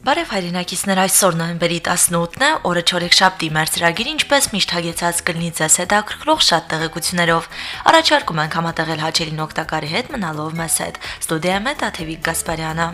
Բարև հայրենակիցներ, այսօր նոյեմբերի 18-ն է, օրը չորեքշաբթի մեր ծրագիր ինչպես միշտ հագեցած կլինի ձեզ հետաքրքրող շատ տեղեկություններով։ Առաջարկում ենք համատեղել հաճելին օգտակարի հետ մնալով մեզ հետ։ Ստուդիայում է Տաթևիկ Գասպարյանը։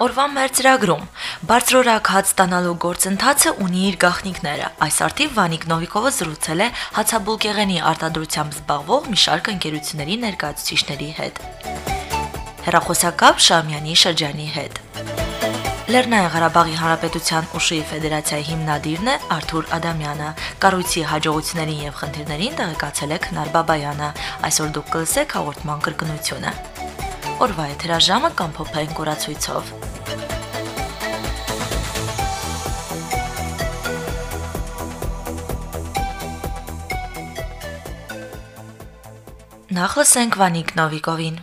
Օրվան մեր ծրագրում բարձրորակ հաց ստանալու գործընթացը ունի իր գաղտնիքները։ Այս արդիվ Վանիկ Նովիկովը զրուցել է հացաբուլկեղենի արտադրությամբ զբաղվող մի շարք ընկերությունների ներկայացուցիչների հետ։ Հերախոսակապ Շամյանի շրջանի հետ։ Լեռնային Ղարաբաղի Հանրապետության Ուշի Ֆեդերացիայի հիմնադիրն է Արթուր Ադամյանը։ Կառույցի հաջողություններին եւ խնդիրներին տեղեկացել է Քնար Բաբայանը։ Այսօր դուք կլսեք հաղորդման կրկնությունը։ Օրվա եթերաժամը կամ փոփային կորացույցով։ Նախ լսենք Վանիկ Նովիկովին։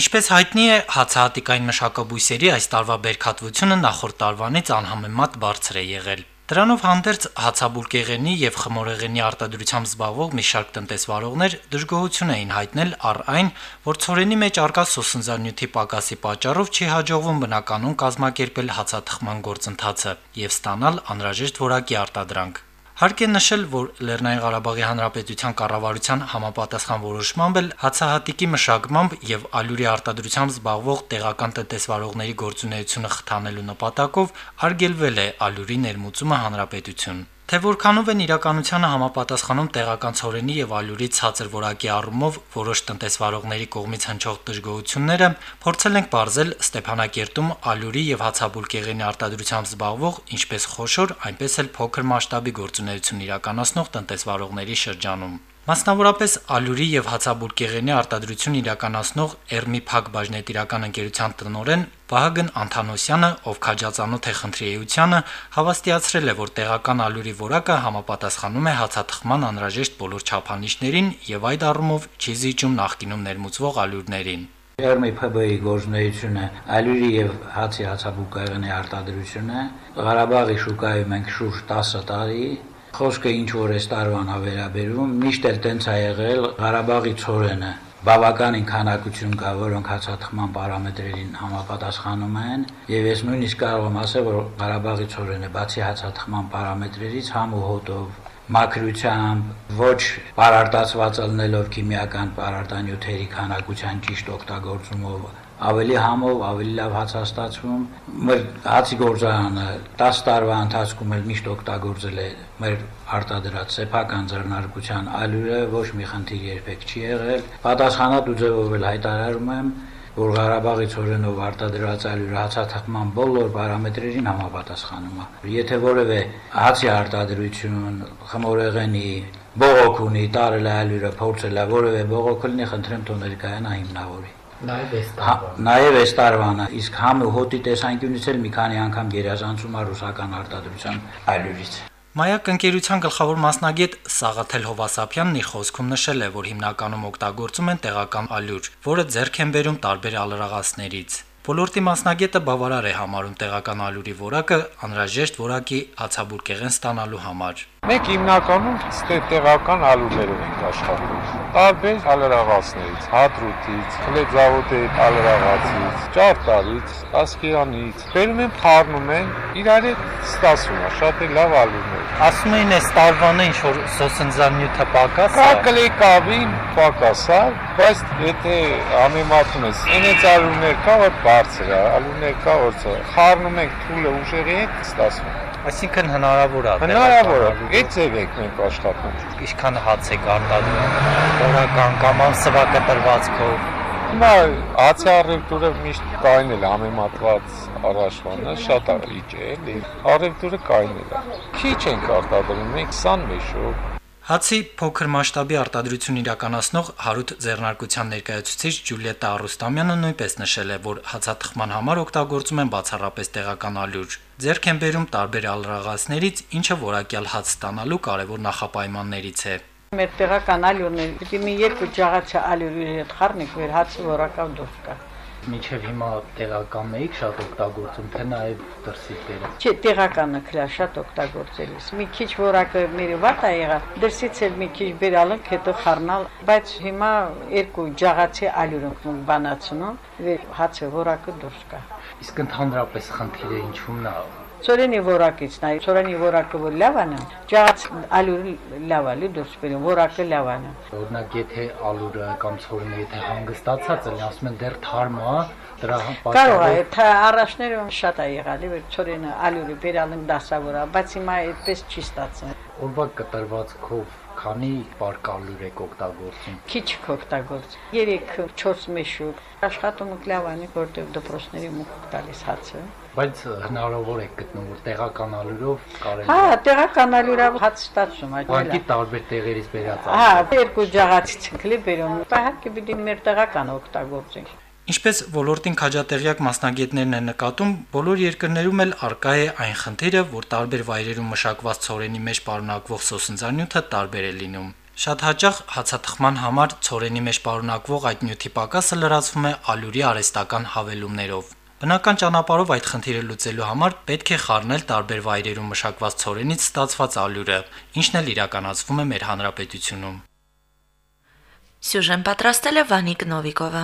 Ինչպես հայտնի է, հացահատիկային մշակաբույսերի այս տարվա բերքատվությունը նախորդ տարվանից անհամեմատ բարձր է եղել։ Դրանով հանդերձ հացաբուլկեղենի եւ խմորեղենի արտադրությամբ զբաղվող մի շարք տնտեսվարողներ դժգոհություն էին հայտնել առ այն, որ ծորենի մեջ արկա սոսնձանյութի պակասի պատճառով չի հաջողվում բնականon կազմակերպել հացաթխման գործընթացը եւ ստանալ անհրաժեշտ որակի արտադրանք։ Հարկ է նշել, որ Լեռնային Ղարաբաղի Հանրապետության կառավարության համապատասխան որոշմամբ էլ հացահատիկի մշակմամբ եւ ալյուրի արտադրությամբ զբաղվող տեղական տնտեսվարողների գործունեությունը խթանելու նպատակով արգելվել է ալյուրի ներմուծումը հանրապետություն։ Թե որքանով են իրականությանը համապատասխանում տեղական ցորենի եւ ալյուրի ցածր որակի առումով որոշ տնտեսվարողների կողմից հնչող դժգոհությունները, փորձել ենք ողրզել Ստեփանակերտում ալյուրի եւ հացաբուլկեղենի արտադրությամբ զբաղվող ինչպես խոշոր, այնպես էլ փոքր մասշտաբի գործունեություն իրականացնող տնտեսվարողների շրջանում։ Մասնավորապես ալյուրի եւ հացաբուլկեղենի արտադրություն իրականացնող Էրմի Փակ բաժնետիրական ընկերության տնօրեն Վահագն Անթանոսյանը, ով քաջածանոթ է խնդրի էությանը, հավաստիացրել է, որ տեղական ալյուրի որակը համապատասխանում է հացաթխման անհրաժեշտ բոլոր չափանիշներին եւ այդ առումով չի զիջում նախկինում ներմուծվող ալյուրներին։ Երմի ՓԲ-ի գործունեությունը ալյուրի եւ հացի հացաբուլկեղենի արտադրությունը Ղարաբաղի շուկայում ենք շուրջ 10 տարի Խոսքը ինչ որ էս տարվան հավերաբերում, միշտ էլ տենց է եղել Ղարաբաղի ծորենը բավականին քանակություն կա, որոնք հացաթխման պարամետրերին համապատասխանում են, եւ ես նույնիսկ կարող եմ ասել, որ Ղարաբաղի ծորենը բացի հացաթխման պարամետրերից համ ու հոտով մակրությամբ ոչ պարարտացված ելնելով քիմիական պարարտանյութերի քանակության ճիշտ օգտագործումով ավելի համով, ավելի լավ հաց հաստատվում։ Մեր հացի գործարանը 10 տարվա ընթացքում էլ միշտ օգտագործել է մեր արտադրած սեփական ձեռնարկության ալյուրը, ոչ մի խնդիր երբեք չի եղել։ Պատասխանատու ձևով էլ հայտարարում եմ, որ Ղարաբաղի ծորենով արտադրած ալյուրը հացաթխման բոլոր պարամետրերին համապատասխանում է։ Եթե որևէ հացի արտադրություն, խմորեղենի, բողոք ունի, տարել է ալյուրը, փորձել է որևէ բողոք լինի, խնդրեմ թող ներկայանա հիմնավորի։ Նաև այս տարվա։ Նաև այս տարվանը, իսկ համ հոտի տեսանկյունից էլ մի քանի անգամ գերազանցում է ռուսական արտադրության այլուրից։ Մայակ ընկերության գլխավոր մասնագետ Սաղաթել Հովասապյանն իր խոսքում նշել է, որ հիմնականում օգտագործում են տեղական ալյուր, որը ձեռք են բերում տարբեր ալրաղացներից։ Ոլորտի մասնագետը բավարար է համարում տեղական ալյուրի որակը անհրաժեշտ որակի հացաբուրկեղեն ստանալու համար։ Մենք հիմնականում տեղական ալուրներով ենք աշխատում։ Տարբեր ալերաղացներից, հադրութից, խլեձավոտի ալերաղացից, ճարտարից, ասկերանից, բերում են փառնում են, իրար հետ ստասում է, շատ է լավ ալուրներ։ Ասում էին այս տարվանը ինչ որ սոսնձանյութը պակաս է։ Կա կլեկավին պակաս է, բայց եթե համեմատում ես, այնց ալուրներ կա, որ բարձր է, ալուրներ կա, որ խառնում ենք թուլը ուժերի հետ ստասում։ Այսինքն հնարավոր է։ Հնարավոր է։ Այդ ձև եք մենք աշխատում։ Ինչքան հաց եք արտադրում։ Օրական կամ անսվակտրվածքով։ Հիմա հացի առևտուրը միշտ կայնել համեմատված առաջվանը շատ արիջ է, էլի։ Առևտուրը կայնել է։ Քիչ ենք արտադրում, մենք 20 մեշով Հացի փոքր մասշտաբի արտադրություն իրականացնող Հարութ ձեռնարկության ներկայացուցիչ Ջուլիետա Արուստամյանը նույնպես նշել է, որ հացաթխման համար օգտագործում են բացառապես տեղական ալյուր։ Ձեռք են բերում տարբեր ալրաղացներից, ինչը որակյալ հաց ստանալու կարևոր նախապայմաններից է։ Մեր տեղական ալյուրներ պիտի մի երկու ճաղաչա ալյուրի հետ խառնենք, մեր հացը որակավ դուրս գա։ Միջև հիմա տեղական էիք շատ օգտագործում, թե նաև դրսից բերած։ Չէ, տեղականը քլա շատ օգտագործելիս։ Մի քիչ որակը մեր վատ ա եղա, դրսից էլ մի քիչ բերալն հետո խառնալ, բայց հիմա երկու ջաղացի ալյուրոնք բանացնում, հացը որակը դուրս կա։ Իսկ ընդհանրապես խնդիրը ինչու՞մն է Ծորենի որակից նայ, ծորենի որակը որ լավանա, ջաղած ալուրը լավալի դուրս բերում, որակը լավանա։ Օրինակ եթե ալուրը կամ ծորենը եթե հանգստացած է, ասում են դեռ թարմ է, դրա Կարող է, թե առաջները շատ է եղալի, որ ծորենը ալուրը բերալն դասավորա, բայց հիմա այդպես չի ստացվում։ Օրվա կտրվածքով քանի պարկալուր եք օգտագործում։ Քիչ կօգտագործ։ 3-4 մեշուկ աշխատումը կլավանի, որտեղ դպրոցների մուկ տալիս հացը։ Բայց հնարավոր է գտնում, որ տեղական ալյուրով կարելի Հա, տեղական ալյուրով հաց ստացվում այդ։ Ուղղակի տարբեր տեղերից բերած։ Հա, երկու ջաղացի ցնկլի բերում։ Իհարկե պիտի մեր տեղական օգտագործենք։ Ինչպես ոլորտին քաջատեղյակ մասնագետներն են նկատում, բոլոր երկրներում էլ արկա է այն խնդիրը, որ տարբեր վայրերում մշակված ծորենի մեջ պարունակվող սոսնձանյութը տարբեր է լինում։ Շատ հաճախ հացաթխման համար ծորենի մեջ պարունակվող այդ նյութի պակասը լրացվում է ալյուրի արհեստական հավելումներով։ Բնական ճանապարհով այդ խնդիրը լուծելու համար պետք է խառնել տարբեր վայրերում մշակված ծորենից ստացված ալյուրը, ինչն էլ իրականացվում է մեր հանրապետությունում։ Սյուժեն պատրաստել է Վանիկ Նովիկովը։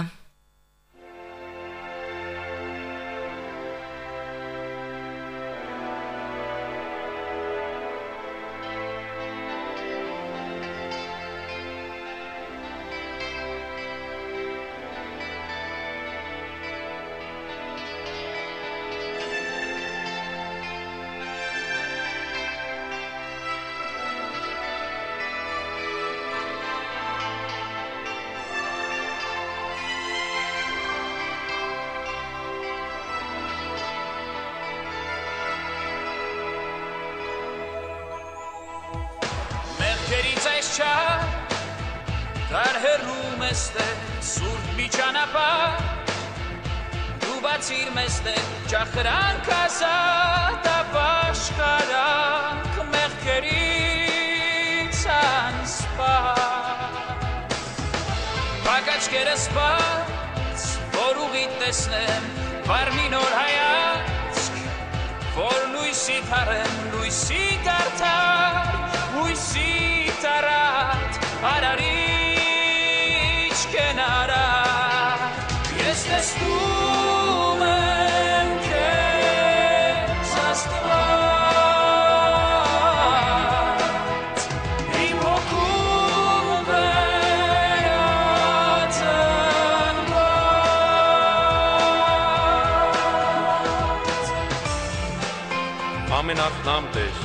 Դարհերում էստեղ սուրբ մի ճանապարհ դու բացիր մեստեղ ճախրանք ազատ ապաշխարանք մեղքերից անսպար Բակաչկերս բաց որ ուղի տեսնեմ վարմի նոր հայացք որ լույսի թարեմ լույսի դարձար լույսի տարած արարի ամենախնամ դեր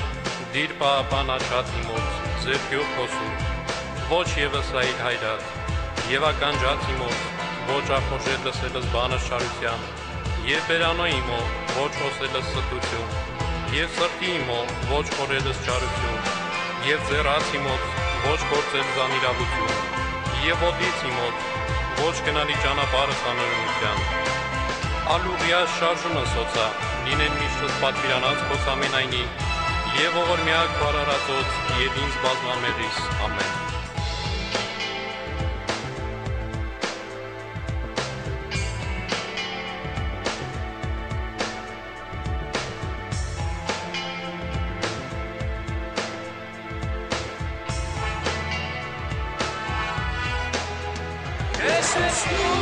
դիր պահապան աչած իմոց ձերքյով խոսում ոչ եւս այլ հայրած եւ ականջած իմոց ոչ ախորժել լսելս բանս չարության եւ բերանո իմո ոչ խոսելս ստություն եւ սրտի իմո ոչ խորելս չարություն եւ ձեռած իմոց ոչ գործել զանիրավություն եւ ոտից իմոց ոչ գնալի ճանապարհը անօրինության ալուրիա շարժումը սոցա լինեն միշտ պատվիրանած քո ամենայնի եւ ողոր միակ բարարածոց եւ ինձ բազմամեղիս ամեն Christmas.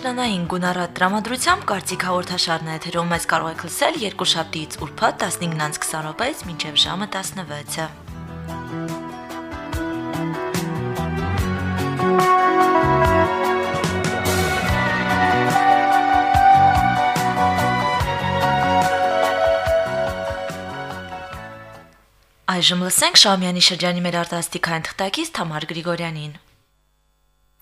Աշնանային գունարատ դրամատրությամբ կարծիք հաղորդաշարն է եթերում մեզ կարող եք լսել երկու շաբթիից ուրբաթ 15-ից 20 րոպեից մինչև ժամը 16-ը։ Այժմ լսենք Շամյանի շրջանի մեր արտասթիկային թղթակից Թամար Գրիգորյանին։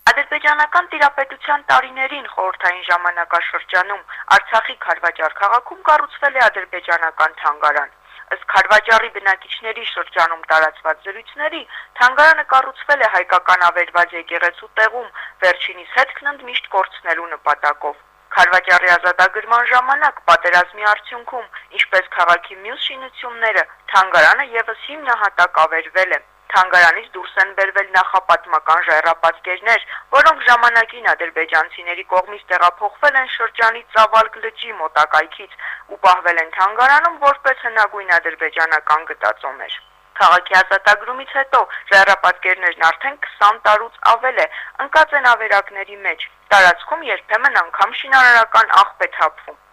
Ադրբեջանական տիրապետության տարիներին խորհրդային ժամանակաշրջանում Արցախի Խարվաճար քաղաքում կառուցվել է ադրբեջանական թանգարան։ Ըստ Խարվաճարի բնակիչների շրջանում տարածված զրույցների, թանգարանը կառուցվել է հայկական ավերված եկեղեցու տեղում վերջինիս հետքն ընդմիշտ կորցնելու նպատակով։ Խարվաճարի ազատագրման ժամանակ պատերազմի արդյունքում, ինչպես քաղաքի մյուս շինությունները, թանգարանը եւս հիմնահատակ ավերվել է։ Թանգարանից դուրս են բերվել նախապատմական ժայռապատկերներ, որոնք ժամանակին ադրբեջանցիների կողմից տեղափոխվել են շրջանի Ծավալկ լճի մոտակայքից ու պահվել են թանգարանում որպես հնագույն ադրբեջանական գտածոներ։ Քաղաքի ազատագրումից հետո ժայռապատկերներն արդեն 20 տարուց ավել է ընկած են ավերակների մեջ։ Տարածքում երբեմն անգամ շինարարական աղբ է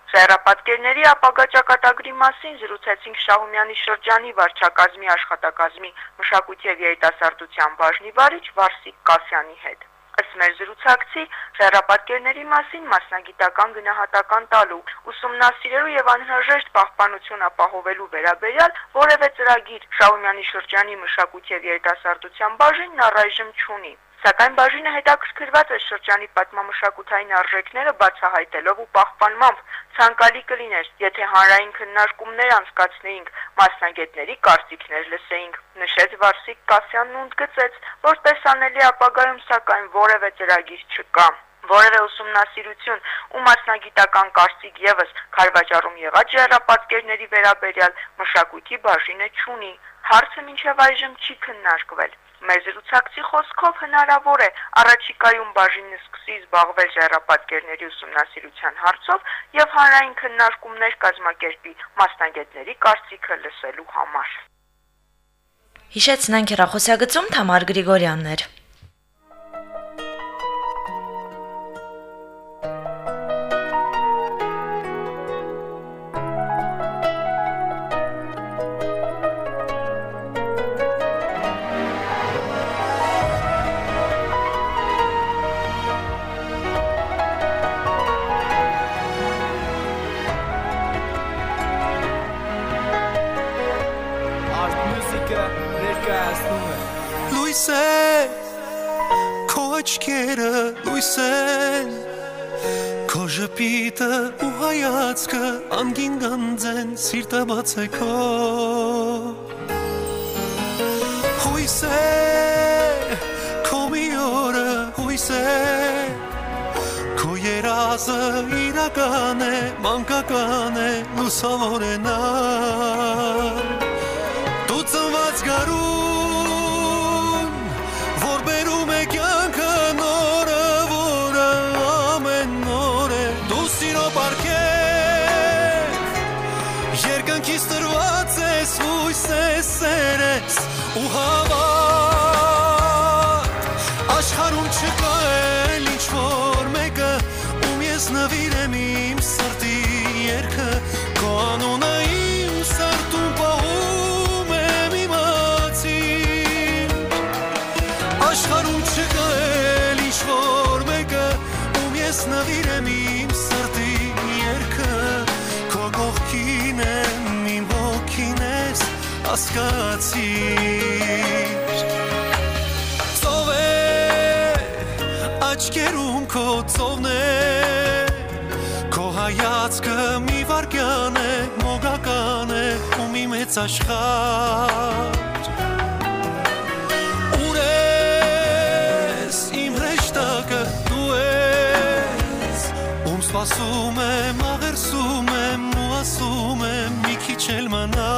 թափվում։ Ժայռապատկերների ապագա ճակատագրի մասին զրուցեցինք Շահումյանի շրջանի վարչակազմի աշխատակազմի մշակույթի եւ երիտասարդության բաժնի վարիչ Վարսիկ Կասյանի հետ։ Ըստ մեր զրուցակցի, ժայռապատկերների մասին մասնագիտական գնահատական տալու, ուսումնասիրելու եւ անհրաժեշտ պահպանություն ապահովելու վերաբերյալ որևէ ծրագիր Շահումյանի շրջանի մշակույթի եւ երիտասարդության բաժինն առայժմ չունի։ Սակայն բաժինը հետաքրքրված է շրջանի պատմամշակութային արժեքները բացահայտելով ու պահպանմամբ ցանկալի կլիներ, եթե հանրային քննարկումներ անցկացնեինք, մասնագետների կարծիքներ լսեինք, նշեց Վարսիկ Կասյանն ու ընդգծեց, որ տեսանելի ապագայում սակայն որևէ ծրագիր չկա որևէ ուսումնասիրություն ու մասնագիտական կարծիք եւս քարվաճառում եղած ժառապատկերների վերաբերյալ մշակույթի բաժինը չունի։ Հարցը մինչև այժմ չի քննարկվել։ Մեր զրուցակցի խոսքով հնարավոր է առաջիկայում բաժինը սկսի զբաղվել ժայռապատկերների ուսումնասիրության հարցով եւ հանրային քննարկումներ կազմակերպի մասնագետների կարծիքը լսելու համար։ Հիշեցնենք հեռախոսյագծում Թամար Գրիգորյանն էր։ սիրտը բաց է քո հույս է քո մի օրը հույս է քո երազը իրական է մանկական է լուսավոր ես հույս ես սեր ես ու հավատ հասկացիր ծով է աչքերում քո ծովն է քո հայացքը մի վարքյան է մոգական է ու մի մեծ աշխարհ Ուր ես իմ հրեշտակը դու ես ում սպասում եմ աղերսում եմ ու ասում եմ մի քիչ էլ մնա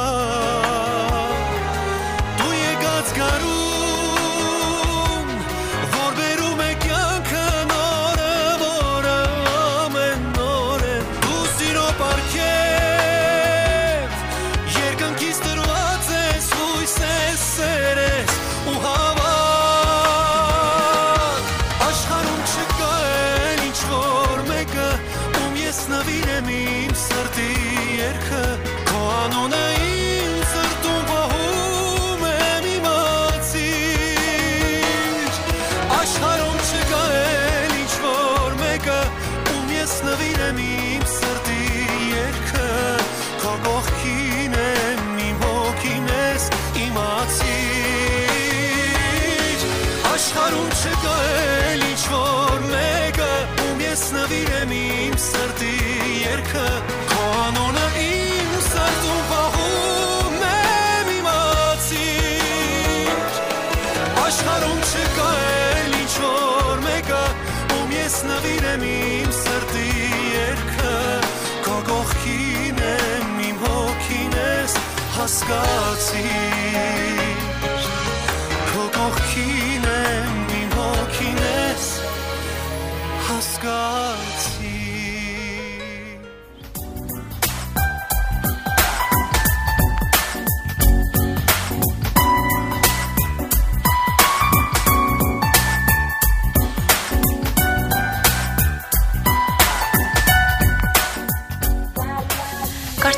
հասկացիր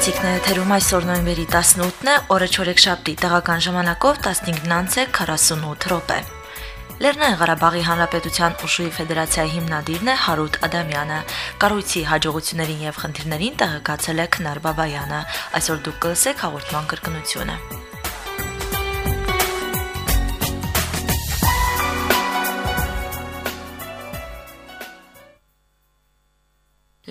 Կարծիքները թերում այսօր նոյեմբերի 18-ն է, օրը չորեքշաբթի, տեղական ժամանակով 15:48 րոպե։ Լեռնային Ղարաբաղի Հանրապետության Ուշուի Ֆեդերացիայի հիմնադիրն է Հարութ Ադամյանը։ Կառույցի հաջողություններին եւ խնդիրներին տեղեկացել է Քնար Բաբայանը։ Այսօր դուք կլսեք հաղորդման կրկնությունը։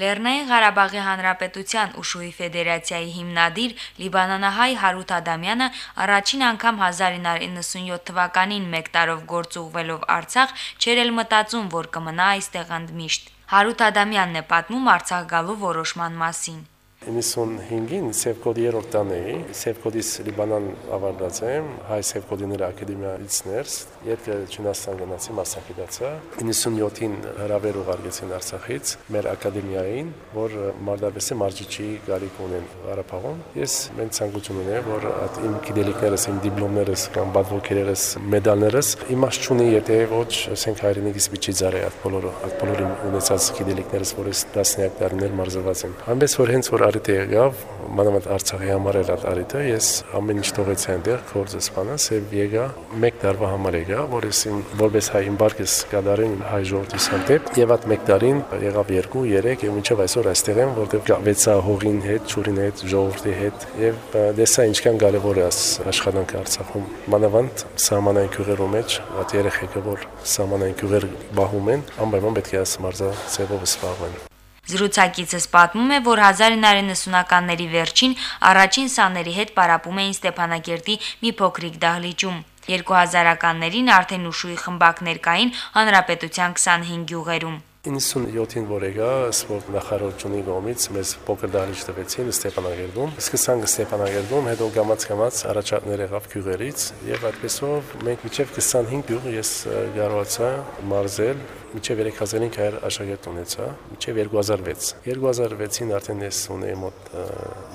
Լեռնային Ղարաբաղի Հանրապետության Ուշուի Ֆեդերացիայի հիմնադիր Լիբանանահայ Հարութ Ադամյանը առաջին անգամ 1997 թվականին 1 տարով գործ ուղվելով Արցախ չեր էլ մտածում, որ կմնա այստեղ ընդմիշտ։ Հարութ Ադամյանն է պատմում Արցախ գալու որոշման մասին։ 95-ին Սևկոդի երրորդ տան էի, Սևկոդից Լիբանան ավարտած եմ, հայ Սևկոդիների ակադեմիայից ներս, երկը Չինաստան գնացի մասնակցեցա։ 97-ին հրավեր ուղարկեցին Արցախից մեր ակադեմիային, որ Մարտավեսի մարջիչի գարիկ ունեն Ղարաբաղում։ Ես մեն ցանկություն ունեմ, որ այդ իմ գիտելիքներս, իմ դիպլոմներս կամ բադվոկերերս, մեդալներս իմաստ չունի, եթե ոչ ասենք հայրենիքից միջի ծարե այդ բոլորը, այդ բոլորի ունեցած գիտելիքներս, որ ես տասնյակ տարիներ մարզված եմ։ Այնպես որ հենց որ արիթը եղավ, մանավանդ Արցախի համար էր այդ արիթը, ես ամեն ինչ թողեցի այնտեղ, գործը սպանաս եւ եկա մեկ տարվա համար եկա, որ ես իմ որպես հայ իմբարկես կդարին հայ ժողովրդի հանդեպ եւ այդ մեկ տարին եղավ 2, 3 եւ մինչեւ այսօր այստեղ եմ, որտեղ վեցա հողին հետ, ճուրին հետ, ժողովրդի հետ եւ դեսա ինչքան կարեւոր է աշխատանքը Արցախում։ Մանավանդ սահմանային գյուղերու մեջ այդ երեխեքը որ սահմանային գյուղեր բահում են, անպայման պետք է այս մարզա ծևով զբաղվեն։ Զրուցակիցս պատմում է, որ 1990-ականների վերջին առաջին սաների հետ պարապում էին Ստեփանագերտի մի փոքրիկ դահլիճում։ 2000-ականներին արդեն ուշուի խմբակներ կային հանրապետության 25 գյուղերում։ 97-ին որ եկա սպորտ նախարարությունի կողմից մեզ փոքր դահլիճ տվեցին Ստեփանագերդում։ Սկսանք Ստեփանագերդում, հետո գամած-գամած առաջարկներ եղավ գյուղերից եւ այդպեսով մենք միջև 25 գյուղ ես կարողացա մարզել միջև 3500 աշակերտ ունեցա, միջև 2006։ 2006-ին արդեն ես ունեի մոտ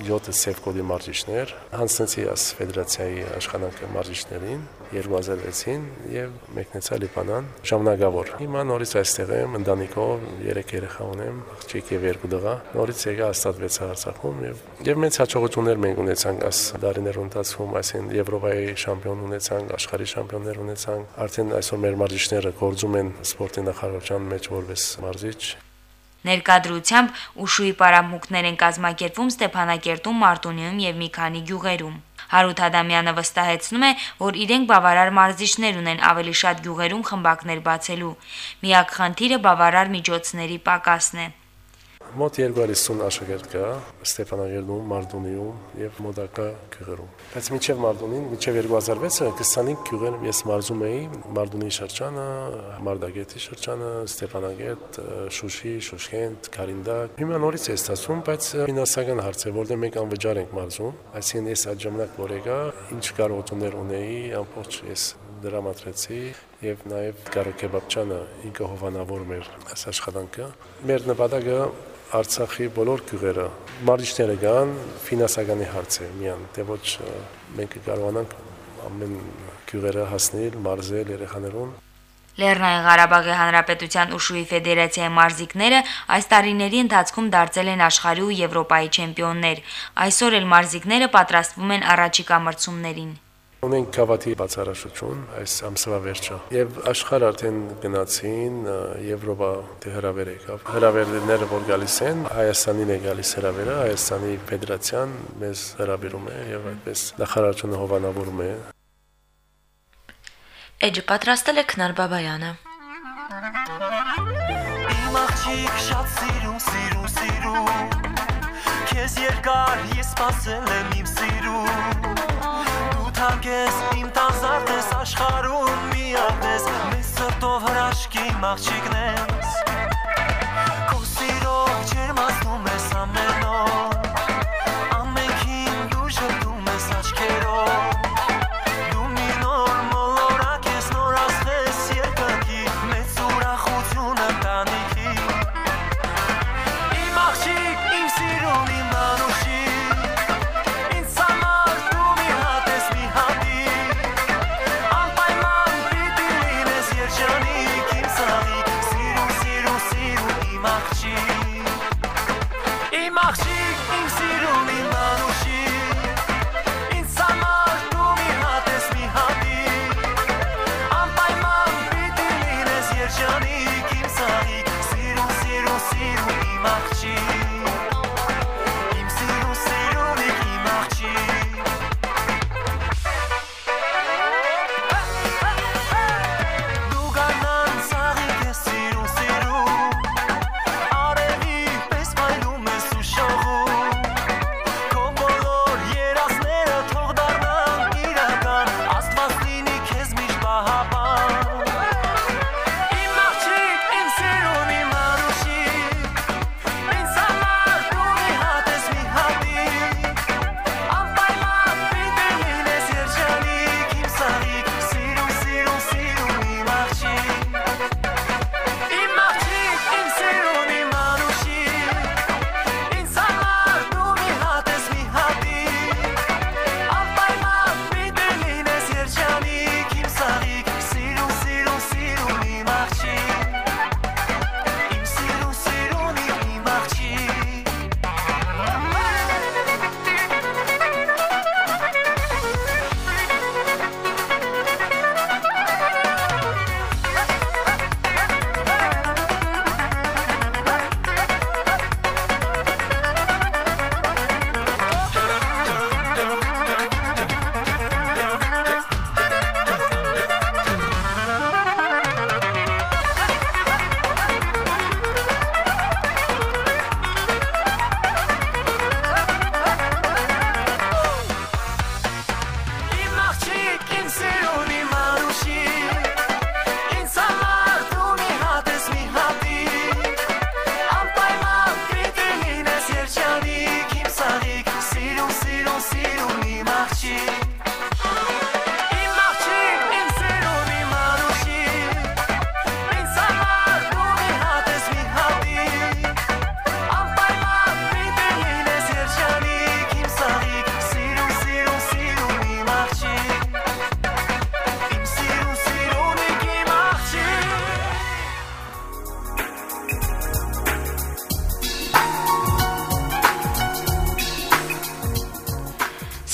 7 սև կոդի մարզիչներ, հանձնեցի աս ֆեդերացիայի աշխատանքը մարզիչներին 2006-ին եւ մեկնեցա Լիբանան ժամանակավոր։ Հիմա նորից այստեղ եմ, ընտանիքով 3 երեխա ունեմ, աղջիկ եւ 2 տղա։ Նորից եկա հաստատվեցա Արցախում եւ եւ մեծ հաջողություններ մենք ունեցանք աս դարիներ ընթացքում, այսին Եվրոպայի շամպիոն ունեցանք, աշխարհի շամպիոններ ունեցանք։ Արդեն այսօր մեր մարզիչները գործում են սպորտի նախարարության մեջ որպես մարզիչ Ներկադրությամբ ուշուի պարամուկներ են կազմակերպվում Ստեփանակերտում, Մարտունիում եւ մի քանի գյուղերում։ Հարութ Ադամյանը վստահեցնում է, որ իրենք բավարար մարզիչներ ունեն ավելի շատ գյուղերում խմբակներ բացելու։ Միակ խնդիրը բավարար միջոցների պակասն է։ Մոտ 250 աշակերտ կա Ստեփանագերդում, Մարտունիում եւ մոտակա գյուղերում։ Բայց մինչեւ Մարտունին, մինչեւ 2006-ը 25 գյուղեր ես մարզում էի, Մարտունի շրջանը, Մարտագետի շրջանը, Ստեփանագերդ, Շուշի, Շուշքենտ, Կարինդակ։ Հիմա նորից է ստացվում, բայց ֆինանսական հարց է, որտեղ մենք անվճար ենք մարզում։ Այսինքն ես այդ ժամանակ որ եկա, ինչ կարողություններ ունեի, ամբողջ ես դրամատրեցի եւ նաեւ Կարո Կեբաբչյանը ինքը հովանավորում էր այս աշխատանքը։ Մեր նպատակը Արցախի բոլոր գյուղերը մարիչները կան, ֆինանսականի հարց է միան, դե ոչ մենք կարողանանք ամեն գյուղերը հասնել, մարզել երեխաներուն Լեռնային Ղարաբաղի Հանրապետության Ուշուի Ֆեդերացիայի մարզիկները այս տարիների ընթացքում դարձել են աշխարհի ու Եվրոպայի չեմպիոններ։ Այսօր էլ մարզիկները պատրաստվում են առաջիկա մրցումներին։ Ունենք Կավաթի բացառաշրջում այս ամսվա վերջը։ Եվ աշխարհ արդեն գնացին Եվրոպա դե հրավեր եկավ։ Հրավերները որ գալիս են, Հայաստանին է գալիս հրավերը, Հայաստանի ֆեդերացիան մեզ հրավիրում է եւ այդպես նախարարությունը հովանավորում է։ Էջը պատրաստել է Քնար Բաբայանը։ Իմ աղջիկ շատ սիրում, սիրում, սիրում։ Քեզ երկար ես սпасել եմ իմ սիրում։ Թանկ ես, իմ տազարդ ես աշխարում միակ ես Մեզ սրտով հրաշքի մաղջիկն ես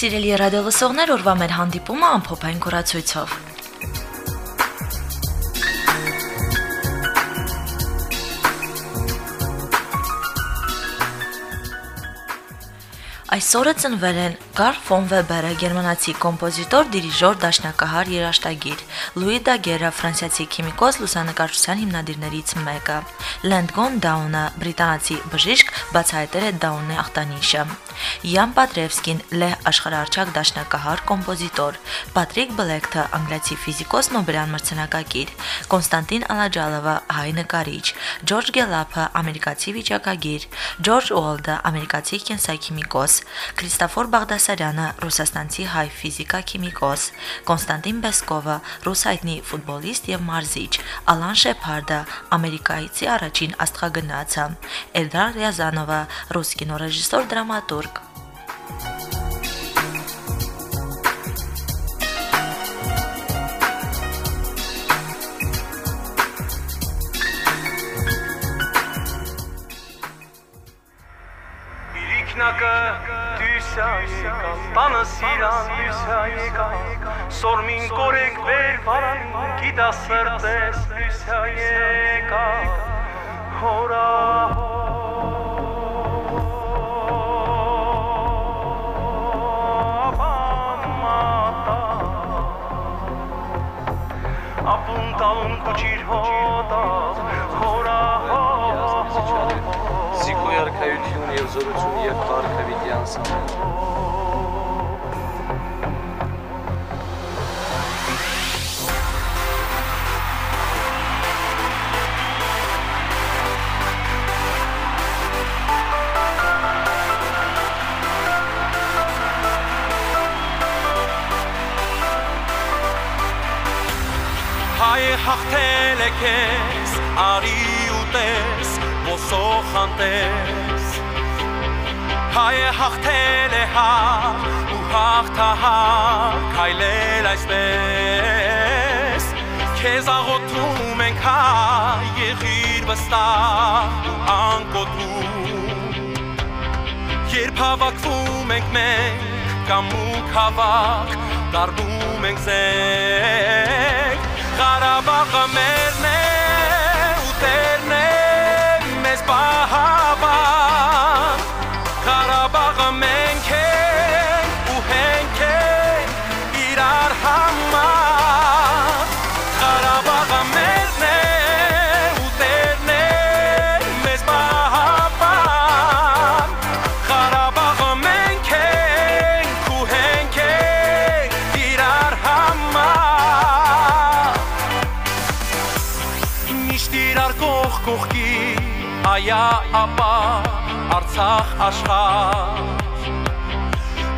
Սիրելի ռադիոլսողներ, օրվա մեր հանդիպումը ամփոփային կորացույցով։ Այսօրը ծնվել են Կարլ ֆոն Վեբերը, գերմանացի կոմպոզիտոր, դիրիժոր, դաշնակահար, երաժշտագիր, Լուի Դագերը, ֆրանսիացի քիմիկոս, լուսանկարչության հիմնադիրներից մեկը, Լենդգոն Դաունը, բրիտանացի բժիշկ, բացահայտել է Դաունի ախտանիշը, Յան Պատրևսկին, լեհ աշխարհարչակ դաշնակահար, կոմպոզիտոր, Պատրիկ Բլեքթը, անգլիացի ֆիզիկոս, Նոբելյան մրցանակակիր, Կոնստանտին Ալաջալովը, հայ նկարիչ, Ջորջ Գելափը, ամերիկացի վիճակագիր, Ջորջ Ուոլդը, ամերիկացի կենսաքիմիկոս, Քրիստոֆոր Բաղդասարյանը, ռուսաստանցի հայ ֆիզիկա-քիմիկոս, Կոնստանտին Բեսկովը, ռուս հայտնի ֆուտբոլիստ եւ մարզիչ, Ալան Շեփարդը, ամերիկայցի առաջին աստղագնացը, Էլդար Ռիազանովը, ռուս կինոռեժիսոր, դրամատուրգ, Իրիկնակը դյուսա եկա, տանը սիրան դյուսա եկա, սորմին կորեք վեր վարան, գիտա սրտես դյուսա եկա, հորա apunta un cucirhota Hora Զիկոյ արքայություն եւ զորություն եւ բարքը պիտի Հայ հաղթել է քեզ արի ուտես ոսոխանտես Հայ հաղթել է հա ու հաղթահա քայլել այսպես Քեզ աղոթում ենք հա եղիր վստահ ու անկոտրում Երբ հավաքվում ենք մենք կամ ու հավաք դառնում ենք զենք Ղարաբաղը մերն է ու տերն է մեզ պահաբան Ղարաբաղը կող կողքի այա ապա Արցախ աշխար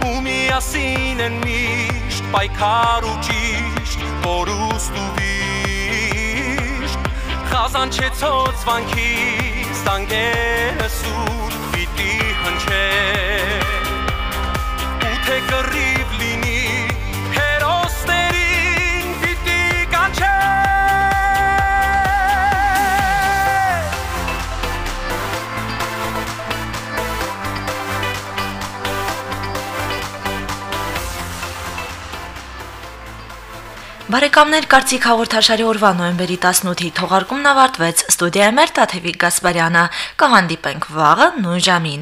ու միասին են միշտ պայքար ու ճիշտ կորուստ ու վիշտ խազանչեցոց վանքից տանգերը սուր պիտի հնչե ու թե կռիվ Բարեկամներ կարծիք հաղորդաշարի օրվա նոյեմբերի 18-ի թողարկումն ավարտվեց։ Ստուդիայում էր Տաթևիկ Գասպարյանը։ Կհանդիպենք վաղը նույն ժամին։